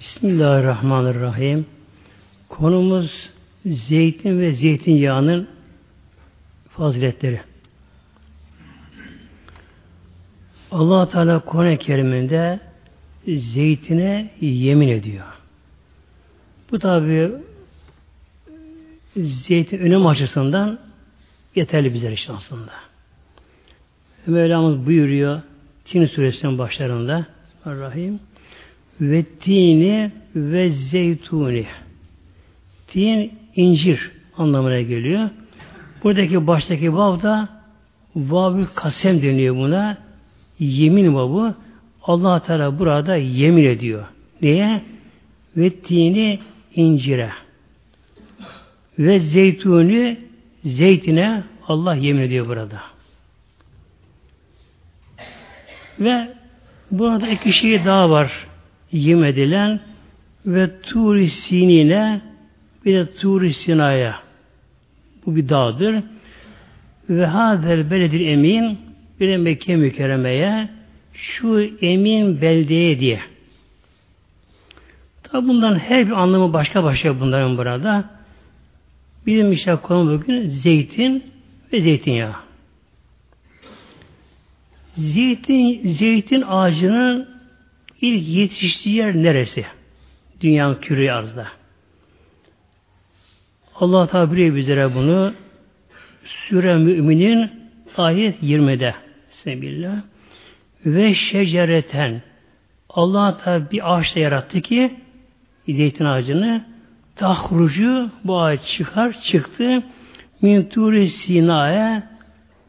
Bismillahirrahmanirrahim. Konumuz zeytin ve zeytinyağının faziletleri. allah Teala Kur'an-ı Kerim'inde zeytine yemin ediyor. Bu tabi zeytin önem açısından yeterli bize işte aslında. Mevlamız buyuruyor Tin suresinin başlarında Rahim ve tini ve zeytuni tin incir anlamına geliyor. Buradaki baştaki vav da vav kasem deniyor buna. Yemin vavı. allah Teala burada yemin ediyor. Neye? Ve tini incire. Ve zeytuni zeytine Allah yemin ediyor burada. Ve burada iki şey daha var yemin edilen ve turi sinine bir de turi sinaya bu bir dağdır. Ve hazel beledir emin bir de Mekke mükerremeye şu emin beldeye diye. Tabi bundan her bir anlamı başka başka bunların burada. Bizim işte konu bugün zeytin ve zeytinyağı. Zeytin, zeytin ağacının ilk yetiştiği yer neresi? Dünyanın küre arzda. Allah tabiri bizlere bunu Süre Müminin ayet 20'de Sebillah ve şecereten Allah tabi bir ağaçta yarattı ki zeytin ağacını tahrucu bu ağaç çıkar çıktı min turi sinaya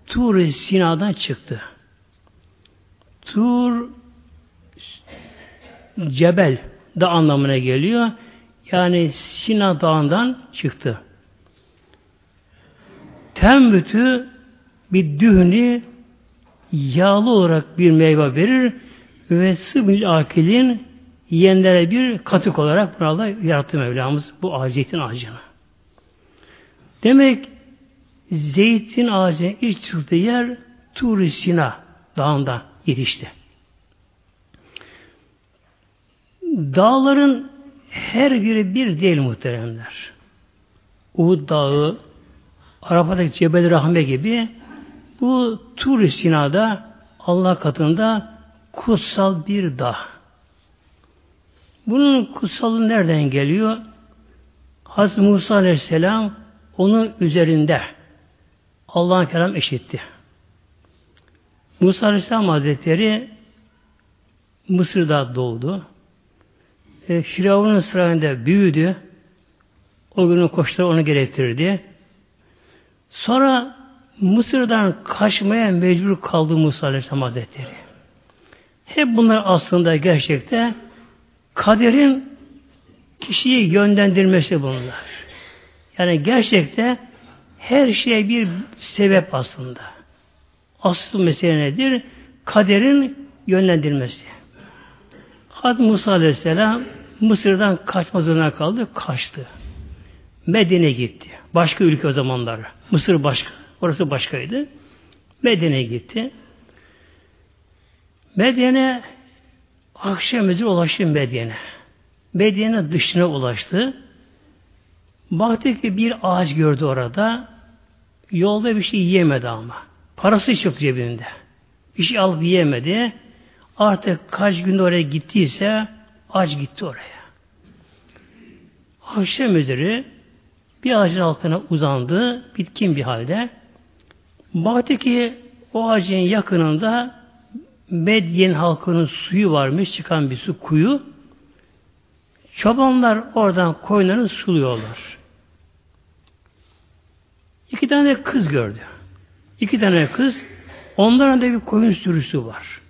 turi sinadan çıktı. Tur cebel da anlamına geliyor. Yani Sina Dağı'ndan çıktı. Tembütü bir dühni yağlı olarak bir meyve verir ve sıbil akilin yiyenlere bir katık olarak burada yarattı Mevlamız bu zeytin ağacını. Demek zeytin ağacının ilk çıktığı yer Tur-i Sina dağında yetişti. Dağların her biri bir değil muhteremler. Uhud Dağı, Arafat'taki Cebel Rahme gibi bu Tur Sina'da Allah katında kutsal bir dağ. Bunun kutsalı nereden geliyor? Hazreti Musa Aleyhisselam onun üzerinde Allah'ın kelam eşitti. Musa Aleyhisselam Hazretleri Mısır'da doğdu e, Firavun'un sarayında büyüdü. O günün koşulları onu gerektirdi. Sonra Mısır'dan kaçmaya mecbur kaldı Musa Aleyhisselam Hazretleri. Hep bunlar aslında gerçekte kaderin kişiyi yönlendirmesi bunlar. Yani gerçekte her şeye bir sebep aslında. Asıl mesele nedir? Kaderin yönlendirmesi. Had Musa Aleyhisselam Mısır'dan kaçma zorunda kaldı. Kaçtı. Medine gitti. Başka ülke o zamanlar. Mısır başka. Orası başkaydı. Medine gitti. Medine akşam üzeri ulaştı Medine. Medine dışına ulaştı. Baktı ki bir ağaç gördü orada. Yolda bir şey yiyemedi ama. Parası çok cebinde. Bir şey alıp yiyemedi. Artık kaç gün oraya gittiyse aç gitti oraya. Akşam üzeri bir ağacın altına uzandı, bitkin bir halde. Baktı ki o ağacın yakınında Medyen halkının suyu varmış, çıkan bir su kuyu. Çobanlar oradan koyunlarını suluyorlar. İki tane kız gördü. İki tane kız, onların da bir koyun sürüsü var.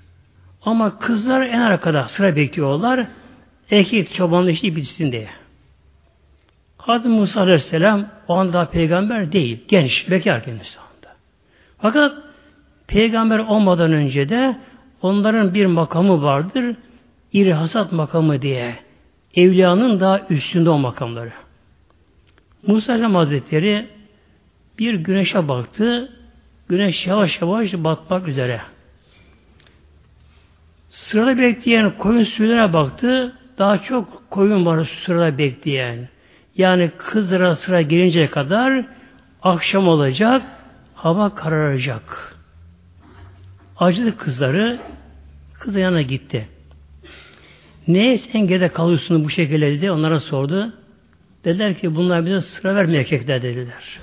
Ama kızlar en arkada sıra bekliyorlar. Erkek çobanlı işi bitsin diye. Hazreti Musa Aleyhisselam o anda peygamber değil. Genç, bekar kendisi anda. Fakat peygamber olmadan önce de onların bir makamı vardır. İri hasat makamı diye. Evliyanın daha üstünde o makamları. Musa Aleyhisselam Hazretleri bir güneşe baktı. Güneş yavaş yavaş batmak üzere. Sırada bekleyen koyun sürülerine baktı. Daha çok koyun var sırada bekleyen. Yani kızlara sıra gelinceye kadar akşam olacak, hava kararacak. Acıdı kızları, kız yanına gitti. Neye sen geride kalıyorsun bu şekilde dedi, onlara sordu. Dediler ki bunlar bize sıra vermiyor erkekler dediler.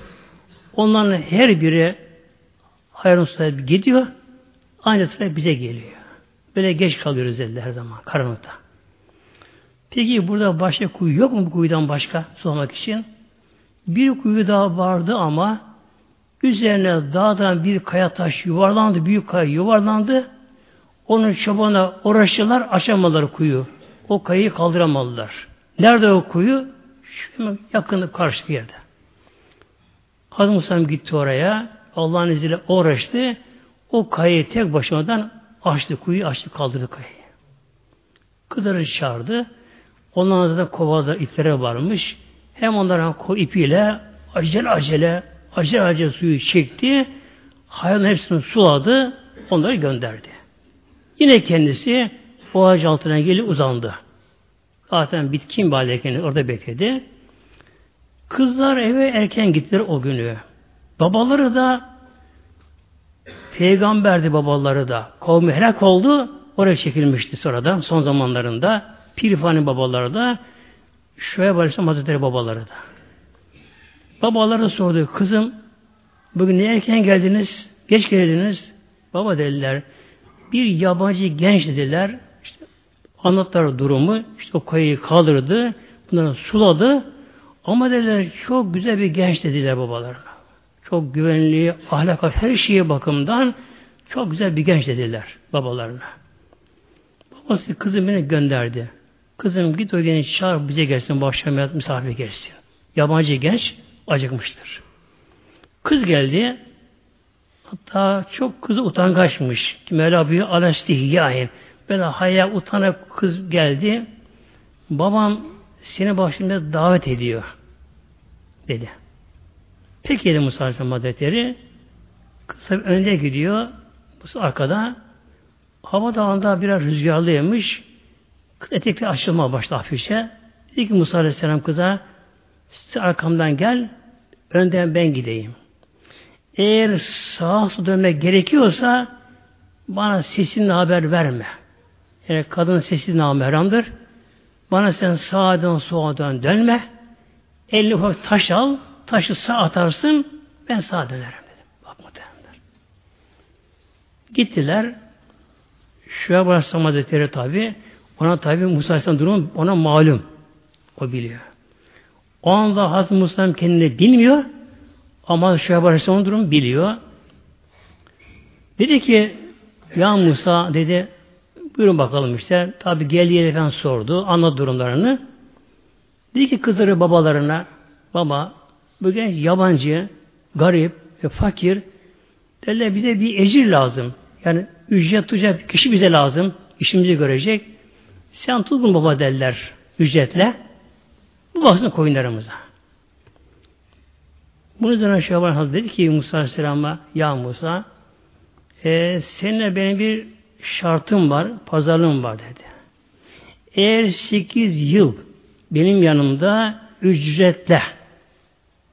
Onların her biri hayran gidiyor, aynı sıra bize geliyor. Böyle geç kalıyoruz dediler her zaman karanlıkta. Peki burada başka kuyu yok mu bu kuyudan başka sormak için? Bir kuyu daha vardı ama üzerine dağdan bir kaya taş yuvarlandı, büyük kaya yuvarlandı. Onun çobana uğraştılar, açamadılar kuyu. O kayayı kaldıramadılar. Nerede o kuyu? Şu yakın karşı yerde. Hazreti Musa gitti oraya. Allah'ın izniyle uğraştı. O kayayı tek başımadan açtı. Kuyu açtı, kaldırdı kayayı. Kızları çağırdı. Onların da kovada iplere varmış. Hem onların ipiyle acele acele acele acele suyu çekti. Hayvanın hepsini suladı. Onları gönderdi. Yine kendisi o ağaç altına gelip uzandı. Zaten bitkin bir orada bekledi. Kızlar eve erken gittiler o günü. Babaları da peygamberdi babaları da. Kavmi helak oldu. Oraya çekilmişti sonradan son zamanlarında. Pirifani babaları da Şuayb Aleyhisselam Hazretleri babaları da. Babaları sordu. Kızım bugün ne erken geldiniz? Geç geldiniz. Baba dediler. Bir yabancı genç dediler. İşte anlattılar durumu. İşte o kayayı kaldırdı. Bunları suladı. Ama dediler çok güzel bir genç dediler babalarına. Çok güvenli, ahlak, her şeye bakımdan çok güzel bir genç dediler babalarına. Babası kızım beni gönderdi. Kızım git o genç çağır bize gelsin bu akşam misafir gelsin. Yabancı genç acıkmıştır. Kız geldi. Hatta çok kızı utangaçmış. Mevla büyü alastihyahin. Böyle haya utanak kız geldi. Babam seni başında davet ediyor. Dedi. Peki dedi Musa Aleyhisselam Hazretleri. Kız önde gidiyor. Bu arkada. Hava dağında biraz rüzgarlıymış. Etekleri açılmaya başladı hafifçe. Dedi ki Musa Aleyhisselam kıza siz arkamdan gel önden ben gideyim. Eğer sağa su dönmek gerekiyorsa bana sesinle haber verme. Yani kadın sesi nameramdır. Bana sen sağdan soldan dönme. Elini ufak taş al. Taşı sağ atarsın. Ben sağa dönerim dedim. Bak muhtemelenler. Gittiler. Şuaya Aleyhisselam Hazretleri tabi ona tabi Musa Aleyhisselam durumu ona malum. O biliyor. O anda Hazreti Musa kendini bilmiyor ama Şuayb Aleyhisselam durumu biliyor. Dedi ki ya Musa dedi buyurun bakalım işte. Tabi geldiği efendim sordu. Anladı durumlarını. Dedi ki kızları babalarına baba bu genç yabancı, garip ve fakir derler bize bir ecir lazım. Yani ücret tutacak kişi bize lazım. işimizi görecek. Sen tutun baba derler ücretle. Bu baksın koyunlarımıza. Bunun üzerine Şaban Hazretleri dedi ki Musa Aleyhisselam'a Ya Musa e, seninle benim bir şartım var, pazarlığım var dedi. Eğer sekiz yıl benim yanımda ücretle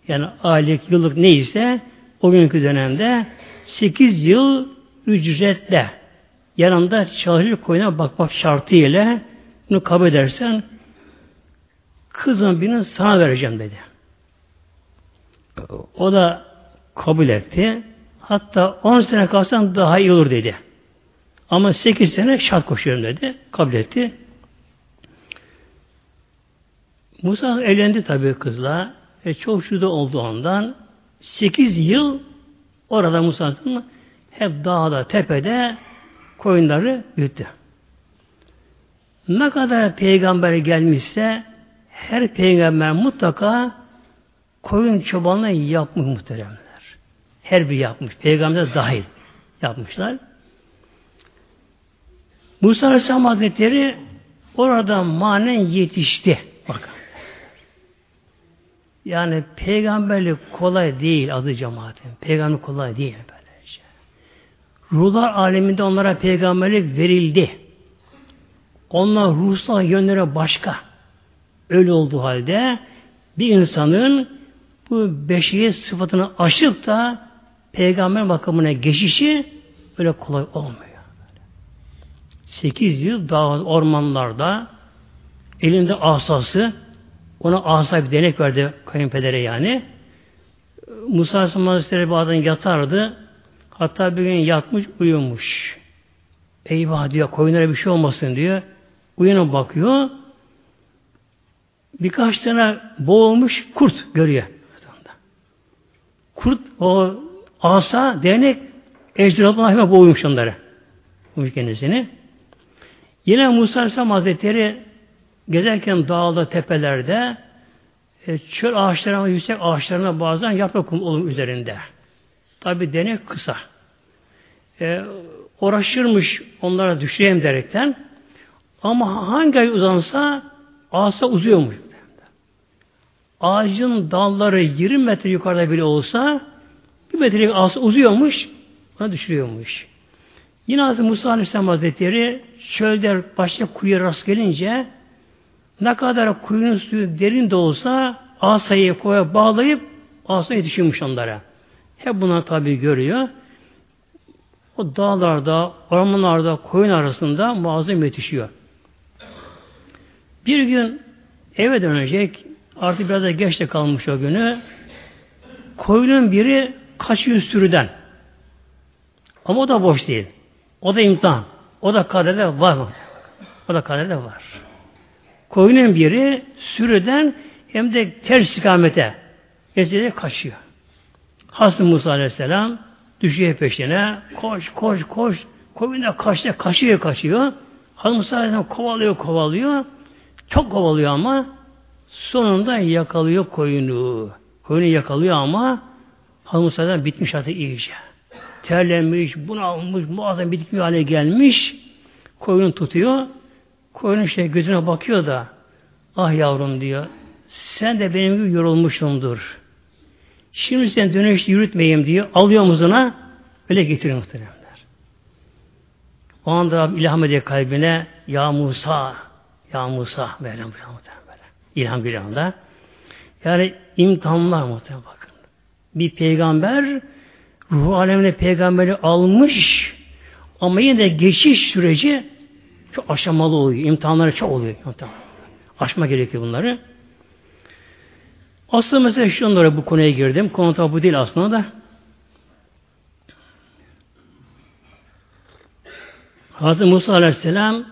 yani aylık yıllık neyse o günkü dönemde sekiz yıl ücretle yanımda çalışır koyuna bakmak şartıyla bunu kabul edersen kızın birini sana vereceğim dedi. O da kabul etti. Hatta 10 sene kalsan daha iyi olur dedi. Ama 8 sene şart koşuyorum dedi. Kabul etti. Musa evlendi tabii kızla. E, çok şurada oldu ondan. 8 yıl orada Musa'nın hep dağda, tepede koyunları büyüttü. Ne kadar peygamber gelmişse her peygamber mutlaka koyun çobanlığı yapmış muhteremler. Her bir yapmış. Peygamber dahil yapmışlar. Musa Aleyhisselam Hazretleri orada manen yetişti. Bakın. Yani peygamberlik kolay değil adı cemaatin. Peygamber kolay değil böylece. Ruhlar aleminde onlara peygamberlik verildi. Onlar ruhsal yönlere başka. Öyle olduğu halde bir insanın bu beşeri sıfatını aşıp da peygamber makamına geçişi böyle kolay olmuyor. Sekiz yıl dağ ormanlarda elinde asası ona asa bir denek verdi kayınpedere yani. Musa Aleyhisselam bazen yatardı. Hatta bir gün yatmış uyumuş. Eyvah diyor koyunlara bir şey olmasın diyor. Uyanıp bakıyor. Birkaç tane boğulmuş kurt görüyor. Kurt o asa denek ejderhadan hemen boğulmuş onları. Boğulmuş kendisini. Yine Musa Aleyhisselam Hazretleri gezerken dağda, tepelerde e, çöl ağaçlarına, yüksek ağaçlarına bazen yaprak olur üzerinde. Tabi denek kısa. E, uğraşırmış onlara düşeyim derekten. Ama hangi ay uzansa asa uzuyormuş. Ağacın dalları 20 metre yukarıda bile olsa bir metrelik asa uzuyormuş, ona düşürüyormuş. Yine Hazreti Musa Aleyhisselam Hazretleri çölde başka kuyuya rast gelince ne kadar kuyunun suyu derin de olsa asayı koya bağlayıp asayı düşürmüş onlara. Hep bunlar tabi görüyor. O dağlarda, ormanlarda, koyun arasında muazzam yetişiyor. Bir gün eve dönecek, artık biraz da geç de kalmış o günü. Koyunun biri kaçıyor sürüden. Ama o da boş değil. O da imtihan. O da kaderde var? O da kaderde var. Koyunun biri sürüden hem de ters istikamete Neticede kaçıyor. Hazreti Musa Aleyhisselam düşüyor peşine. Koş, koş, koş. Koyun da kaçıyor, kaçıyor, kaçıyor. Hazreti Musa Aleyhisselam kovalıyor, kovalıyor. Çok kovalıyor ama sonunda yakalıyor koyunu. Koyunu yakalıyor ama Aleyhisselam bitmiş artık iyice. Terlenmiş, bunalmış, muazzam bitki bir hale gelmiş. Koyunu tutuyor. Koyunun şey gözüne bakıyor da ah yavrum diyor sen de benim gibi yorulmuşsundur. Şimdi sen dönüş yürütmeyeyim diyor. Alıyor omuzuna öyle getiriyor muhteremler. O anda Rabbim ilham ediyor kalbine Ya Musa Ya Musa böyle böyle böyle. İlham bir anda. Yani imtihanlar muhtemelen bakın. Bir peygamber ruh alemine peygamberi almış ama yine de geçiş süreci çok aşamalı oluyor. İmtihanları çok oluyor. Aşma gerekiyor bunları. Aslında mesela şunlara bu konuya girdim. Konu tabi bu değil aslında da. Hazreti Musa Aleyhisselam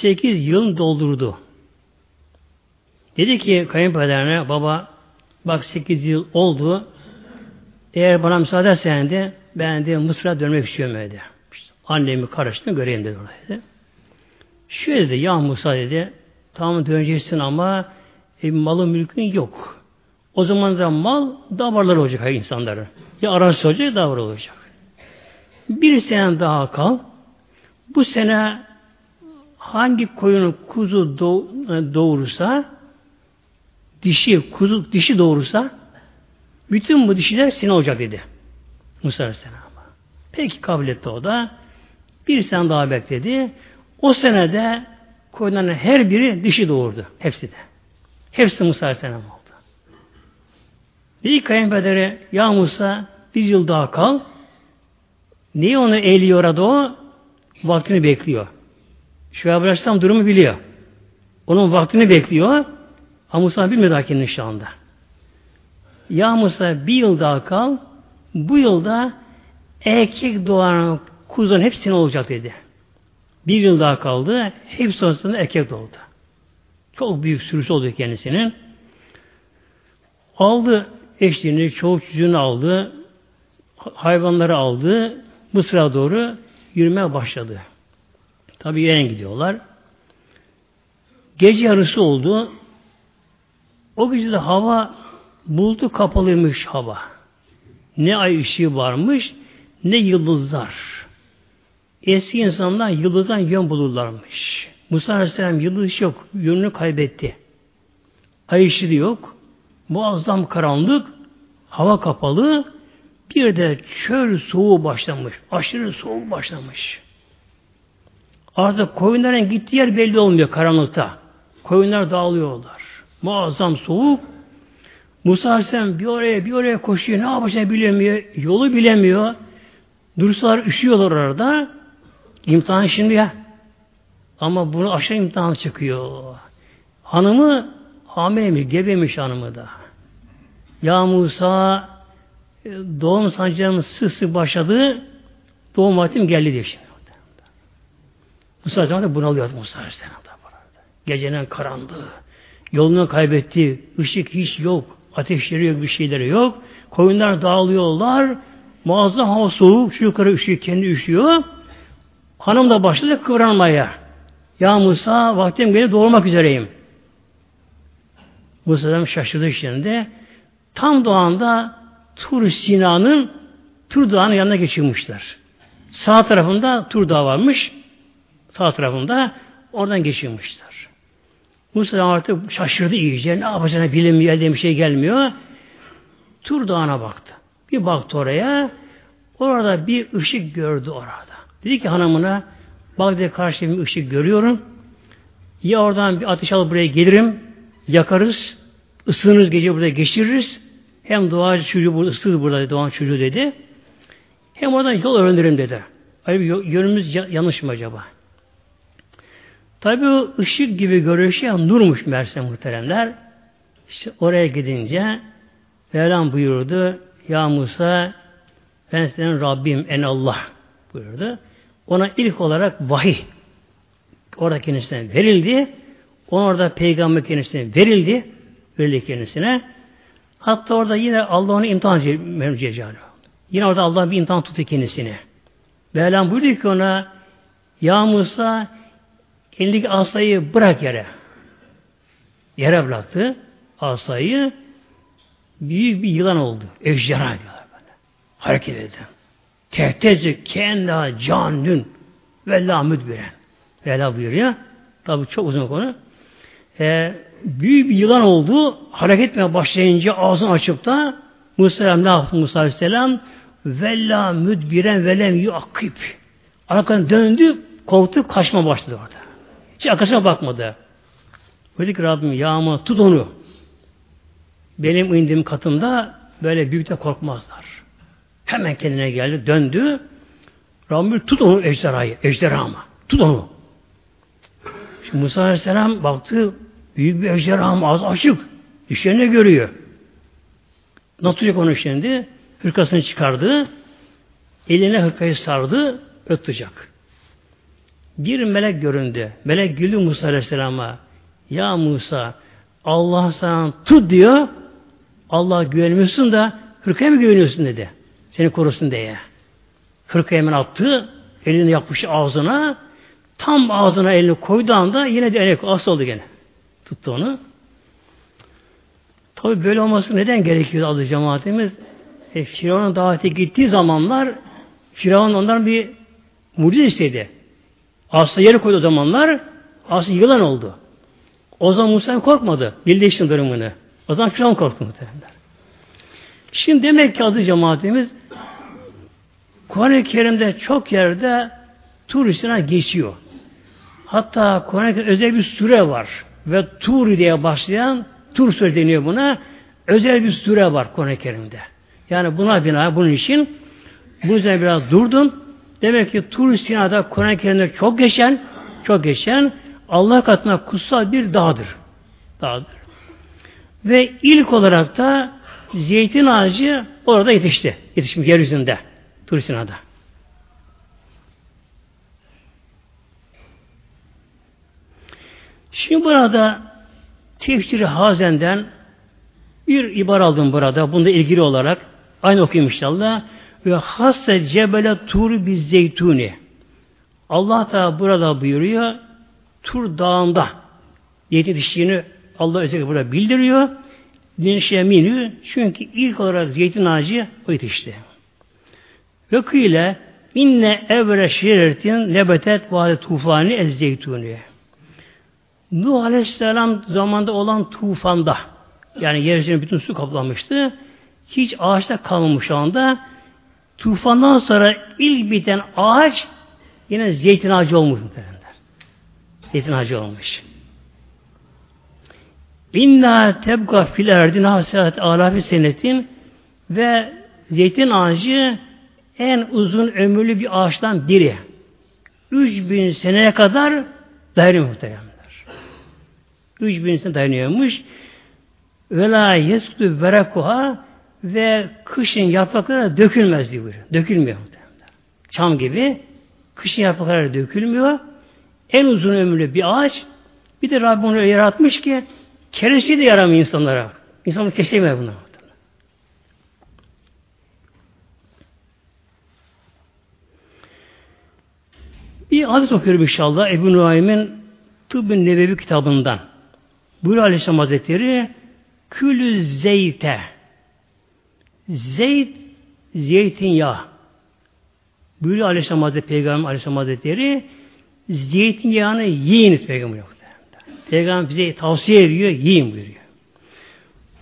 8 yıl doldurdu. Dedi ki kayınpederine baba bak 8 yıl oldu. Eğer bana müsaade edersen de ben de Mısır'a dönmek istiyorum dedi. Annemi karıştırma göreyim dedi orada. Şöyle dedi ya Musa dedi tamam döneceksin ama e, malı mülkün yok. O zaman da mal davarlar olacak hayır insanları. Ya arazi olacak davar olacak. Bir sene daha kal. Bu sene hangi koyunu kuzu e, doğurursa dişi kuzu dişi doğurursa bütün bu dişiler senin olacak dedi. Musa Aleyhisselam. Peki kabul etti o da. Bir sene daha bekledi. O senede koyunların her biri dişi doğurdu. Hepsi de. Hepsi Musa Aleyhisselam oldu. Dedi kayınpederi ya Musa bir yıl daha kal. Niye onu eğiliyor orada o? Vaktini bekliyor. Şu Aleyhisselam durumu biliyor. Onun vaktini bekliyor. Ama Musa bilmiyor daha kendini şu anda. Ya Musa bir yıl daha kal. Bu yılda erkek doğan kuzun hepsine olacak dedi. Bir yıl daha kaldı. Hepsi sonrasında erkek doğdu. Çok büyük sürüsü oldu kendisinin. Aldı eşliğini, çoğu çocuğunu aldı. Hayvanları aldı. Mısır'a doğru yürümeye başladı. Tabi yere gidiyorlar. Gece yarısı oldu. O gece de hava buldu kapalıymış hava. Ne ay ışığı varmış ne yıldızlar. Eski insanlar yıldızdan yön bulurlarmış. Musa Aleyhisselam yıldız yok. Yönünü kaybetti. Ay ışığı yok. Muazzam karanlık. Hava kapalı. Bir de çöl soğuğu başlamış. Aşırı soğuk başlamış. Artık koyunların gittiği yer belli olmuyor karanlıkta. Koyunlar dağılıyorlar. Muazzam soğuk. Musa Aleyhisselam bir oraya bir oraya koşuyor. Ne yapacağını bilemiyor. Yolu bilemiyor. Dursalar üşüyorlar orada. İmtihan şimdi ya. Ama bunu aşağı imtihan çıkıyor. Hanımı hamile gebemiş hanımı da. Ya Musa doğum sancağım sık sık başladı. Doğum vaktim geldi diye şimdi. Musa Aleyhisselam bunalıyor Musa Aleyhisselam. Gecenin karanlığı. Yolunu kaybetti. ışık hiç yok. Ateşleri yok, bir şeyleri yok. Koyunlar dağılıyorlar. Muazzam hava soğuk. Şu yukarı üşüyor, kendi üşüyor. Hanım da başladı kıvranmaya. Ya Musa vaktim gelip doğurmak üzereyim. Musa şaşırdı şimdi. Tam doğanda Tur Sina'nın Tur Dağı'nın yanına geçiyormuşlar. Sağ tarafında Tur Dağı varmış. Sağ tarafında oradan geçiyormuşlar. Musa artık şaşırdı iyice. Ne yapacağını bilemiyor, elde bir şey gelmiyor. Tur Dağı'na baktı. Bir baktı oraya. Orada bir ışık gördü orada. Dedi ki hanımına bak dedi karşıda bir ışık görüyorum. Ya oradan bir ateş alıp buraya gelirim. Yakarız. ısınırız gece burada geçiririz. Hem doğacı çocuğu burada ısıtır burada doğan çocuğu dedi. Hem oradan yol öğrenirim dedi. Hayır yönümüz yanlış mı acaba? Tabi o ışık gibi görüyor şey nurmuş meğerse muhteremler. İşte oraya gidince Mevlam buyurdu Ya Musa ben senin Rabbim en Allah buyurdu. Ona ilk olarak vahiy orada kendisine verildi. Ona orada peygamber kendisine verildi. Verildi kendisine. Hatta orada yine Allah onu imtihan ediyor. Yine orada Allah bir imtihan tuttu kendisine. Mevlam buyurdu ki ona Ya Musa elindeki asayı bırak yere. Yere bıraktı asayı. Büyük bir yılan oldu. Ejderha diyorlar böyle. Hareket etti. Tehtezi kenda canün ve la müdbiren. Vela buyuruyor. Tabi çok uzun konu. Ee, büyük bir yılan oldu. Hareket etmeye başlayınca ağzını açıp da Musa ne yaptı Musa Aleyhisselam? Vella müdbiren velem yuakib. Arkadan döndü, kovdu, kaçma başladı orada. Hiç arkasına bakmadı. Dedi ki Rabbim yağma tut onu. Benim indiğim katımda böyle büyük de korkmazlar. Hemen kendine geldi, döndü. Rabbim tut onu ejderhayı, ejderha mı? Tut onu. Şimdi Musa Aleyhisselam baktı, büyük bir ejderha ağzı açık. İşlerini görüyor. Nasıl tutacak onu şimdi? Hırkasını çıkardı. Eline hırkayı sardı, ötecek. Bir melek göründü. Melek güldü Musa Aleyhisselam'a. Ya Musa Allah sana tut diyor. Allah güvenmiyorsun da hırkaya mı güveniyorsun dedi. Seni korusun diye. Hırkayı hemen attı. Elini yapmış ağzına. Tam ağzına elini koyduğu anda yine de elini asıl oldu gene. Tuttu onu. Tabi böyle olması neden gerekiyor adı cemaatimiz? E, Firavun'un davete gittiği zamanlar Firavun ondan bir mucize istedi. Aslı yeri koydu o zamanlar Aslı yılan oldu. O zaman Musa korkmadı. İşte durumunu. O zaman Firavun korktu muhtemelenler. Şimdi demek ki adı cemaatimiz Kur'an-ı Kerim'de çok yerde Tur geçiyor. Hatta Kur'an-ı Kerim'de özel bir süre var. Ve Tur diye başlayan Tur Suresi deniyor buna. Özel bir süre var Kur'an-ı Kerim'de. Yani buna bina bunun için bu yüzden biraz durdum. Demek ki Tur Sina'da Kur'an-ı Kerim'de çok geçen çok geçen Allah katına kutsal bir dağdır. Dağdır. Ve ilk olarak da zeytin ağacı orada yetişti. Yetişmiş yeryüzünde. Tur Sina'da. Şimdi burada tefsiri Hazen'den bir ibar aldım burada. Bunda ilgili olarak. Aynı okuyayım inşallah. Ve hasse cebele tur biz zeytuni. Allah da burada buyuruyor. Tur dağında yetiştiğini Allah özellikle burada bildiriyor. Linşemini çünkü ilk olarak zeytin ağacı o yetişti. Ve kıyle inne evre şiretin lebetet vade tufani ez zeytuni. Nuh Aleyhisselam zamanda olan tufanda yani yeryüzünü bütün su kaplamıştı. Hiç ağaçta kalmamış şu anda. Tufandan sonra ilk biten ağaç yine zeytin ağacı olmuş muhtemelenler. Zeytin ağacı olmuş. İnna tebka fil erdin haselat alafi senetin ve zeytin ağacı en uzun ömürlü bir ağaçtan biri. 3000 seneye kadar dayanıyor muhteremler. 3000 sene dayanıyormuş. Ve la yeskutu verakuha ve kışın yaprakları dökülmez diyor. Dökülmüyor. Çam gibi kışın yaprakları dökülmüyor. En uzun ömürlü bir ağaç. Bir de Rabbim onu yaratmış ki keresi de yaramıyor insanlara. İnsanlar keşfemiyor bunu. Bir hadis okuyorum inşallah Ebu Nuaym'in Tıbbı Nebevi kitabından. Buyuruyor Aleyhisselam Hazretleri Külü zeyte Zeyt zeytinyağı Buyuruyor Aleyhisselam Hazretleri Peygamber Aleyhisselam Hazretleri zeytinyağını yiyiniz Peygamber yok. Peygamber bize tavsiye ediyor, yiyin buyuruyor.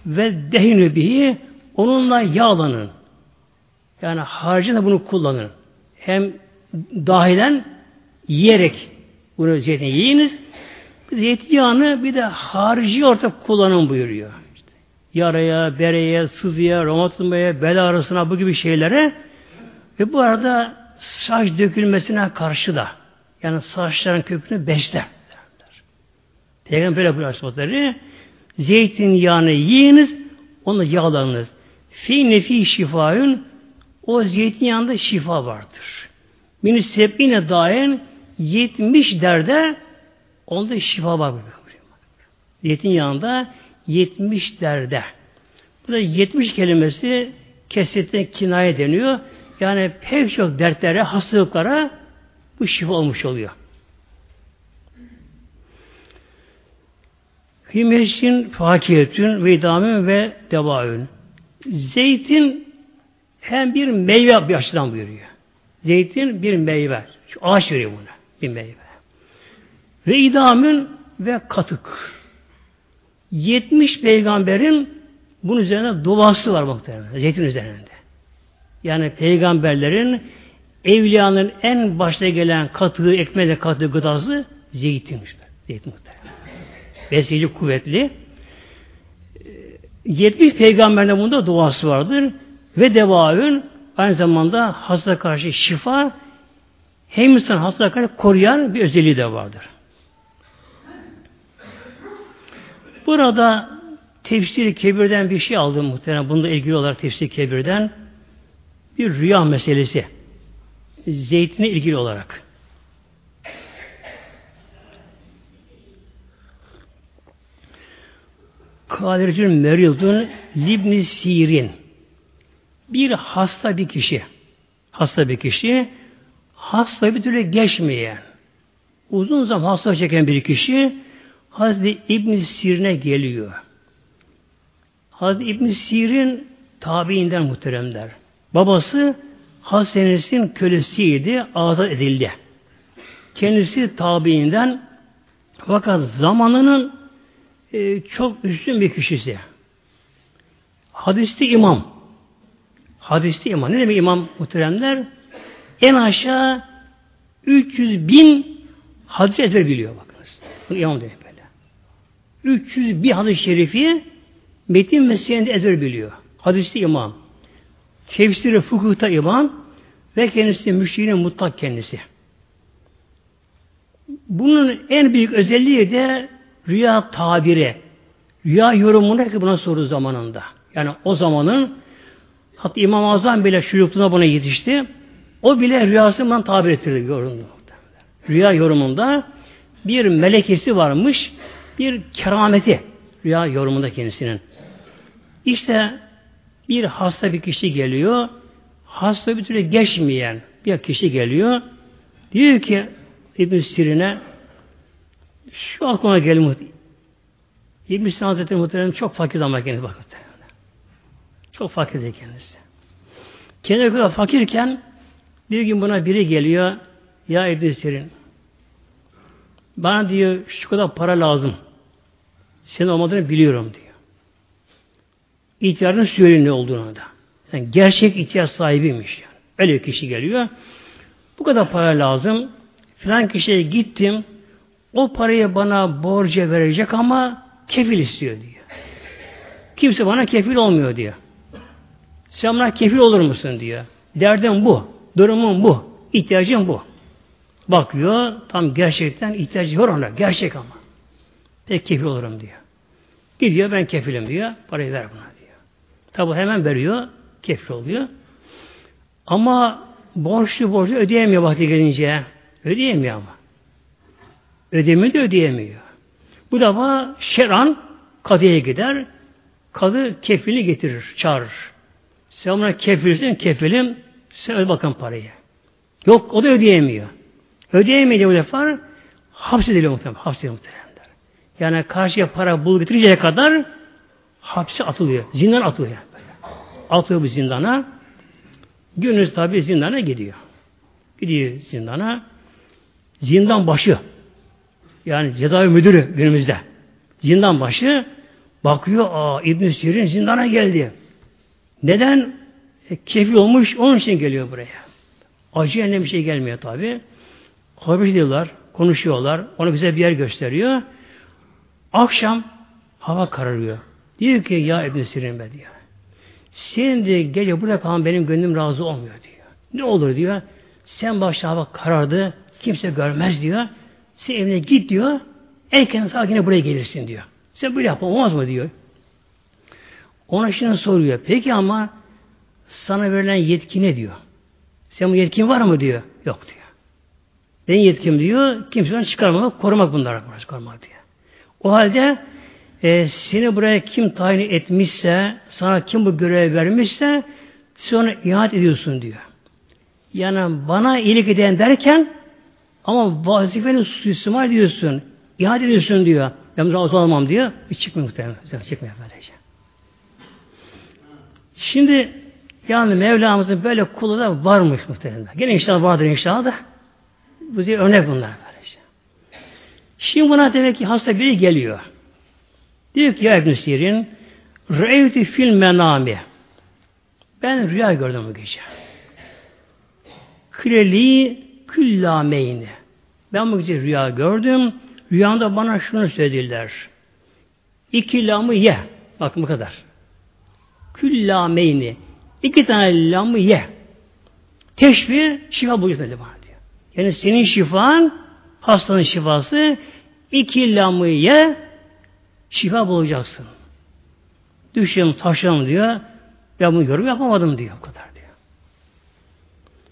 Ve dehinü bihi onunla yağlanın. Yani harcında bunu kullanın. Hem dahilen yiyerek bunu zeytin yiyiniz. Zeytinyağını bir de harici ortak kullanın buyuruyor. Yaraya, bereye, sızıya, romatizmaya, bel ağrısına bu gibi şeylere ve bu arada saç dökülmesine karşı da yani saçların kökünü besler. Peygamber böyle buyuruyor Aleyhisselatları zeytinyağını yiyiniz, onu yağlanınız. Fi nefi şifayun o zeytinyağında şifa vardır. Minü sebine dayen 70 derde onda şifa var. Zeytinyağında 70 derde. Burada 70 kelimesi kesretten kinaye deniyor. Yani pek çok dertlere, hastalıklara bu şifa olmuş oluyor. Hümeşin fakiyetün ve idamün ve devaün. Zeytin hem bir meyve bir açıdan buyuruyor. Zeytin bir meyve. Şu ağaç veriyor buna. Bir meyve. Ve idamün ve katık. 70 peygamberin bunun üzerine duası var muhtemelen. Zeytin üzerinde. Yani peygamberlerin evliyanın en başta gelen katığı, ekmeğe katığı gıdası zeytinmiş. Zeytin muhtemelen. Besleyici kuvvetli. 70 peygamberine bunda duası vardır. Ve devaün aynı zamanda hasta karşı şifa hem insan hastalığa karşı koruyan bir özelliği de vardır. Burada tefsir kebirden bir şey aldım muhtemelen. Bunda ilgili olarak tefsir kebirden bir rüya meselesi. Zeytine ilgili olarak. Kadircül Merildun Libni Sirin bir hasta bir kişi hasta bir kişi hasta bir türlü geçmeyen uzun zaman hasta çeken bir kişi Hazreti İbn Sirin'e geliyor. Hazreti İbn Sirin tabiinden muhteremler. Babası Hazreti kölesiydi, azat edildi. Kendisi tabiinden fakat zamanının e, çok üstün bir kişisi. Hadiste imam. Hadiste imam. Ne demek imam muhteremler? En aşağı 300 bin hadis ezer biliyor bakınız. Bunu imam demek böyle. 300 bin hadis-i şerifi metin meselinde ezer biliyor. Hadiste imam. Tefsiri fıkıhta imam ve kendisi müşriğinin mutlak kendisi. Bunun en büyük özelliği de rüya tabiri, rüya yorumunu ki buna soru zamanında. Yani o zamanın hatta İmam Azam bile çocukluğuna buna yetişti. O bile rüyasından tabir ettirdi yorumunu. Rüya yorumunda bir melekesi varmış, bir kerameti rüya yorumunda kendisinin. İşte bir hasta bir kişi geliyor, hasta bir türlü geçmeyen bir kişi geliyor, diyor ki İbn Sirin'e şu aklıma muhtemelen. İbn Sina Hazretleri muhtemelen çok fakir ama kendisi bakın. Çok fakir kendisi. Kendi kadar fakirken bir gün buna biri geliyor. Ya İbn Sirin bana diyor şu kadar para lazım. Senin olmadığını biliyorum diyor. İhtiyarın söylüyor ne olduğunu da. Yani gerçek ihtiyaç sahibiymiş. Yani. Öyle bir kişi geliyor. Bu kadar para lazım. Filan kişiye gittim. o parayı bana borca verecek ama kefil istiyor diyor. Kimse bana kefil olmuyor diyor. Sen bana kefil olur musun diyor. Derdim bu. Durumum bu. İhtiyacım bu. Bakıyor tam gerçekten ihtiyacı var ona. Gerçek ama. Pek kefil olurum diyor. Gidiyor ben kefilim diyor. Parayı ver buna diyor. Tabi hemen veriyor. Kefil oluyor. Ama borçlu borcu ödeyemiyor vakti gelince. Ödeyemiyor ama. Ödemiyor de ödeyemiyor. Bu defa şeran kadıya gider. Kadı kefili getirir, çağırır. Sen buna kefilsin, kefilim, sen öde bakın parayı. Yok, o da ödeyemiyor. Ödeyemeyince bu defa hapsediliyor muhtemelen. Hapsediliyor muhtemelen. Yani karşıya para bul getirinceye kadar hapse atılıyor. Zindan atılıyor. Böyle. Atıyor bu zindana. Günüz tabi zindana gidiyor. Gidiyor zindana. Zindan başı. Yani cezaevi müdürü günümüzde. Zindan başı bakıyor. Aa İbn Sirin zindana geldi. Neden? E, kefil olmuş onun için geliyor buraya. Acı yerine bir şey gelmiyor tabi. Haber diyorlar, konuşuyorlar. Ona güzel bir yer gösteriyor. Akşam hava kararıyor. Diyor ki ya İbn Sirin be diyor. Senin de gece burada kalan benim gönlüm razı olmuyor diyor. Ne olur diyor. Sen başta hava karardı. Kimse görmez diyor. Sen evine git diyor. Erken sakine buraya gelirsin diyor. Sen böyle yapma olmaz mı diyor. Ona şimdi soruyor. Peki ama sana verilen yetki ne diyor? Sen bu yetkin var mı diyor. Yok diyor. Benim yetkim diyor. Kimseden çıkarmamak, korumak bunları korumak diyor. O halde e, seni buraya kim tayin etmişse, sana kim bu görevi vermişse sonra iade ediyorsun diyor. Yani bana iyilik eden derken ama vazifeni suistimal diyorsun. İade ediyorsun diyor. Ben razı olmam diyor. Hiç çıkmıyor muhtemelen. Çıkmıyor böylece. Şimdi yani Mevlamızın böyle kulu da varmış muhtemelen. Gene inşallah vardır inşallah da. Bir örnek bunlar. Şimdi buna demek ki hasta biri geliyor. Diyor ki ya İbn Sirin Reytü fil menami Ben rüya gördüm bu gece. Küreli küllameyni Ben bu gece rüya gördüm. Rüyamda bana şunu söylediler. İki lamı ye. Bakın bu kadar. Küllameyni. İki tane lamı ye. Teşbih şifa dedi bana diyor. Yani senin şifan hastanın şifası iki lamı ye şifa bulacaksın. Düşüm taşım diyor. Ben bunu yorum yapamadım diyor. O kadar diyor.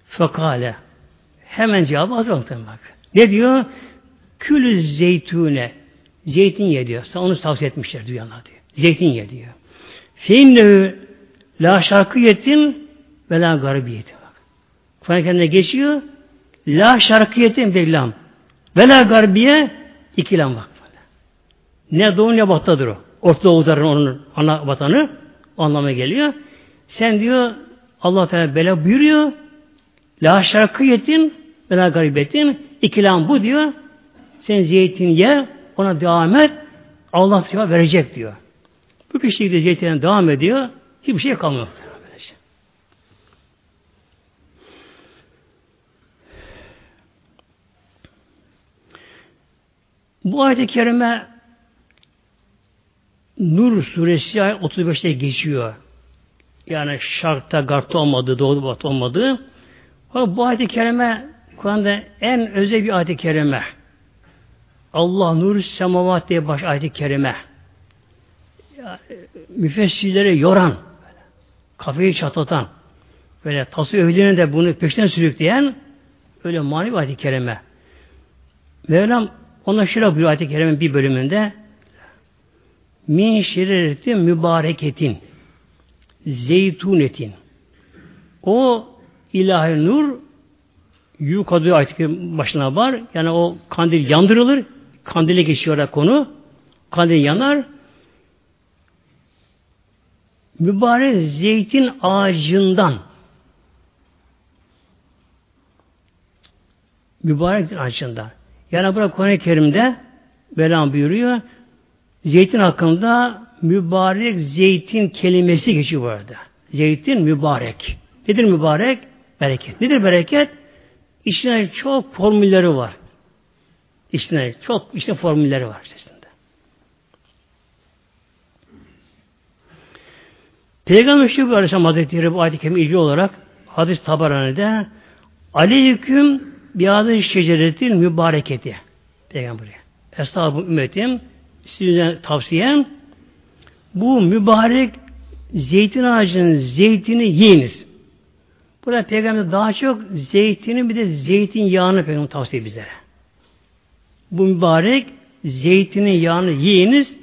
Fekale hemen cevabı hazır bak. Ne diyor? Külü zeytune zeytin ye diyor. Sana onu tavsiye etmişler dünyalar diyor. Zeytin ye diyor. Feinnehu la şarkıyetin ve la garibiyetin. Kur'an kendine geçiyor. La şarkıyetin bir lam. Ve la garbiye iki lam bak. Ne doğu ne batıdır o. Orta Doğu'dur onun ana vatanı. Anlama geliyor. Sen diyor Allah Teala bela buyuruyor. La şarkıyetin ve la garibetin ikilam bu diyor. Sen zeytin ye, ona devam et. Allah sana verecek diyor. Bu bir şekilde zeytine devam ediyor. Hiçbir şey kalmıyor. Bu ayet-i kerime Nur suresi 35'te geçiyor. Yani şarkta garta olmadı, doğu batı olmadı. Ama bu ayet-i kerime Kur'an'da en özel bir ayet-i kerime. Allah nur semavat diye baş ayet-i kerime. Yani, müfessirlere yoran, kafayı çatlatan, böyle tası övdüğüne de bunu peşten sürükleyen öyle manevi ayet-i kerime. Mevlam ona şöyle buyuruyor ayet-i kerimenin bir bölümünde min şerreti mübareketin zeytunetin o ilahi nur yukadı ayet başına var. Yani o kandil yandırılır. Kandile geçiyor konu. Kandil yanar. Mübarek zeytin ağacından mübarek ağacından. Yani burada Kur'an-ı Kerim'de Velam buyuruyor. Zeytin hakkında mübarek zeytin kelimesi geçiyor bu arada. Zeytin mübarek. Nedir mübarek? Bereket. Nedir bereket? İçinde çok formülleri var. İçine çok işte formülleri var içerisinde. Peygamber Şükrü Aleyhisselam Hazretleri bu ayet-i ilgili olarak hadis tabaranede Aleyküm biadı şeceretil mübareketi. Peygamber'e. Eshabı ümmetim size tavsiyem bu mübarek zeytin ağacının zeytini yiyiniz. Burada Peygamber daha çok zeytini bir de zeytin yağını Peygamber tavsiye bizlere. Bu mübarek zeytinin yağını yiyiniz.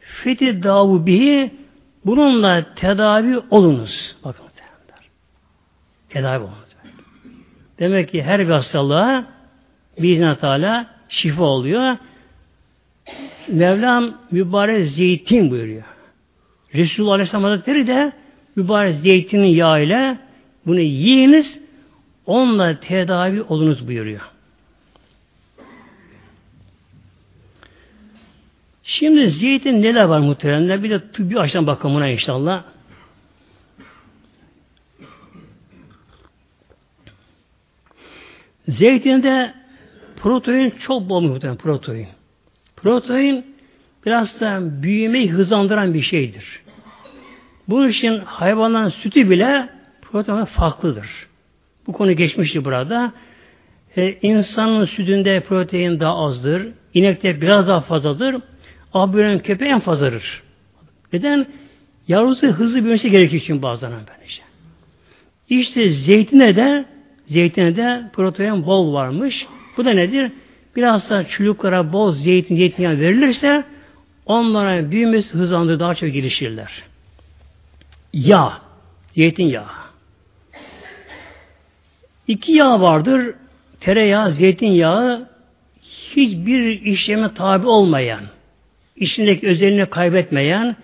Fethi davu bihi bununla tedavi olunuz. Bakın tedavi olunuz. Demek ki her bir hastalığa biiznat Teala şifa oluyor. Mevlam mübarek zeytin buyuruyor. Resulullah Aleyhisselam Hazretleri de mübarek zeytinin yağı ile bunu yiyiniz, onunla tedavi olunuz buyuruyor. Şimdi zeytin neler var muhteremler? Bir de tıbbi açıdan bakımına inşallah. Zeytinde protein çok bol muhtemelen protein. Protein biraz da büyümeyi hızlandıran bir şeydir. Bunun için hayvanların sütü bile protein farklıdır. Bu konu geçmişti burada. Ee, insanın sütünde protein daha azdır. İnekte biraz daha fazladır. Abinin köpeği en fazladır. Neden? Yavrusu hızlı büyümesi gerekir için bazen böylece. İşte zeytine de zeytine de protein bol varmış. Bu da nedir? Biraz da çocuklara bol zeytin, zeytinyağı verilirse onlara büyümesi hızlandır, daha çok gelişirler. Yağ, zeytinyağı. İki yağ vardır. Tereyağı, zeytinyağı hiçbir işleme tabi olmayan, içindeki özelliğini kaybetmeyen,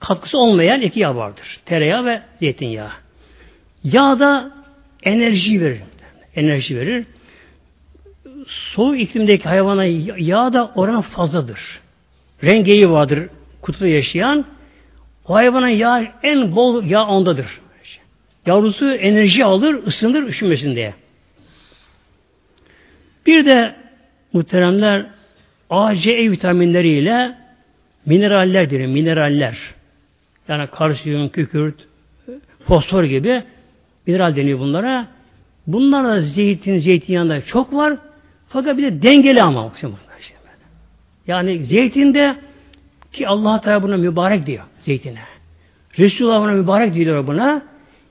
katkısı olmayan iki yağ vardır. Tereyağı ve zeytinyağı. Yağ da enerji verir. Enerji verir. Soğuk iklimdeki hayvana yağ da oran fazladır. Rengeyi vardır kutuda yaşayan. O hayvanın yağ en bol yağ ondadır. Yavrusu enerji alır, ısınır üşümesin diye. Bir de muhteremler A, C e vitaminleriyle mineraller diyor, mineraller. Yani kalsiyum, kükürt, fosfor gibi mineral deniyor bunlara. Bunlar da zeytin, zeytinyağında çok var. Fakat bir de dengeli ama. Yani zeytinde ki Allah Teala buna mübarek diyor zeytine. Resulullah buna mübarek diyor buna.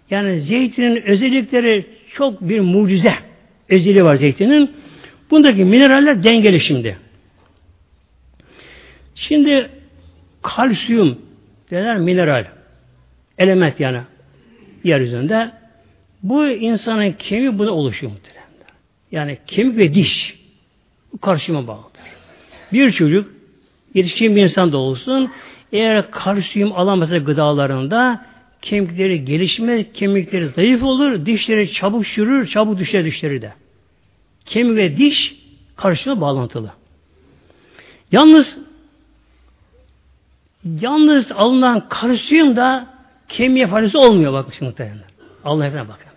Yani zeytinin özellikleri çok bir mucize özelliği var zeytinin. Bundaki mineraller dengeli şimdi. Şimdi kalsiyum denen mineral element yani yeryüzünde bu insanın kemiği buna oluşuyor muhtemelen. Yani kemik ve diş bu karşıma bağlıdır. Bir çocuk yetişkin bir insan da olsun eğer kalsiyum alamazsa gıdalarında kemikleri gelişmez, kemikleri zayıf olur, dişleri çabuk çürür, çabuk düşer dişleri de. Kemik ve diş karşıma bağlantılı. Yalnız yalnız alınan kalsiyum da kemiğe faydası olmuyor bak muhtemelen. Allah efendim bakın.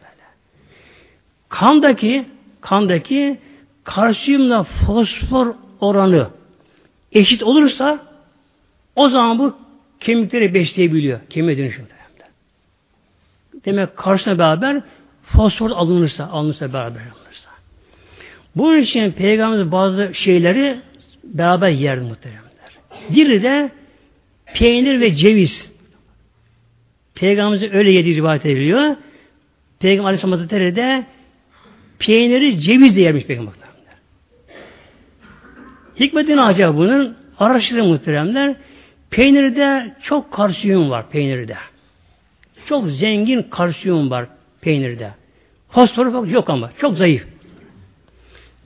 Kandaki kandaki kalsiyumla fosfor oranı eşit olursa o zaman bu kemikleri besleyebiliyor. Kemiğe dönüşüyor. Demek karşısına beraber fosfor alınırsa, alınırsa beraber alınırsa. Bunun için Peygamberimiz bazı şeyleri beraber yer muhteremler. Biri de peynir ve ceviz. Peygamberimizin öyle yediği rivayet ediliyor. Peygamber Aleyhisselam Hazretleri de peyniri cevizle yermiş Peygamber. Hikmetini acaba bunun araştırın muhteremler. Peynirde çok kalsiyum var peynirde. Çok zengin kalsiyum var peynirde. Fosforu yok ama çok zayıf.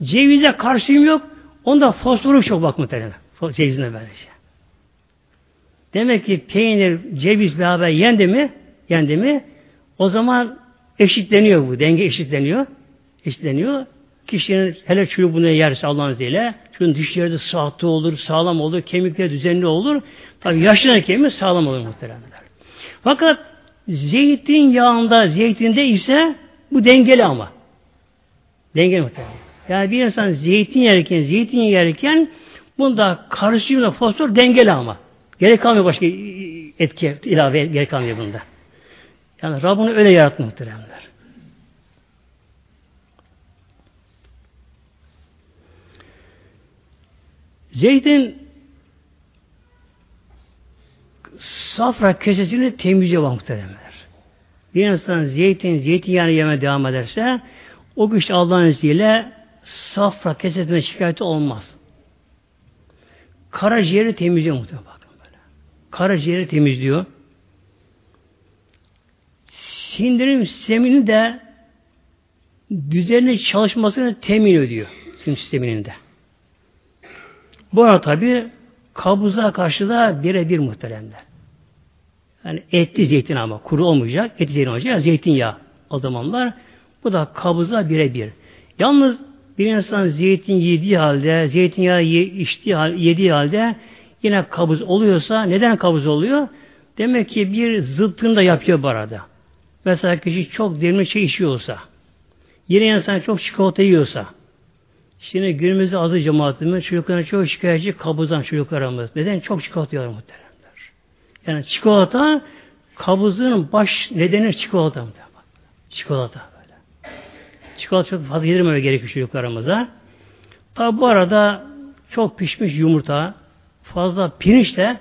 Cevize kalsiyum yok. Onda fosforu çok bak muhtemelen. Cevizine böylece. Demek ki peynir, ceviz beraber yendi mi, yendi mi o zaman eşitleniyor bu. Denge eşitleniyor. Eşitleniyor. Kişinin hele çürü bunu yerse Allah'ın izniyle şunun dişleri de sağlıklı olur, sağlam olur, kemikleri düzenli olur. Tabi yaşlanan kemik sağlam olur muhteremler. Fakat zeytin yağında, zeytinde ise bu dengeli ama. Dengeli muhterem. Yani bir insan zeytin yerken, zeytin yerken bunda kalsiyumla fosfor dengeli ama. Gerek kalmıyor başka etki, ilave gerek kalmıyor bunda. Yani Rabbini öyle yarattı muhteremler. Zeytin safra kesesini temizliyor muhteremler. Bir insan zeytin, zeytinyağı yeme devam ederse o güç Allah'ın izniyle safra kesesine şikayeti olmaz. Karaciğeri temizliyor muhtemelen bakın böyle. Karaciğeri temizliyor. Sindirim sistemini de düzenli çalışmasını temin ediyor. Sindirim sisteminin de. Bu arada tabi kabuza karşı da birebir muhteremler. Yani etli zeytin ama kuru olmayacak. Etli zeytin olacak. Zeytinyağı o zamanlar. Bu da kabuza birebir. Yalnız bir insan zeytin yediği halde, zeytinyağı içtiği halde, yediği halde yine kabız oluyorsa neden kabız oluyor? Demek ki bir zıttını da yapıyor bu arada. Mesela kişi çok demli şey içiyorsa, yine insan çok çikolata yiyorsa, şimdi günümüzde azı cemaatimiz çocuklarına çok şikayetçi kabızdan çocuklarımız. Neden? Çok çikolata yiyor muhteremler. Yani çikolata kabızın baş nedeni çikolata. Çikolata. Çikolata çok fazla yedirmeme gerekiyor çocuklarımıza. Tabi bu arada çok pişmiş yumurta, fazla pirinç de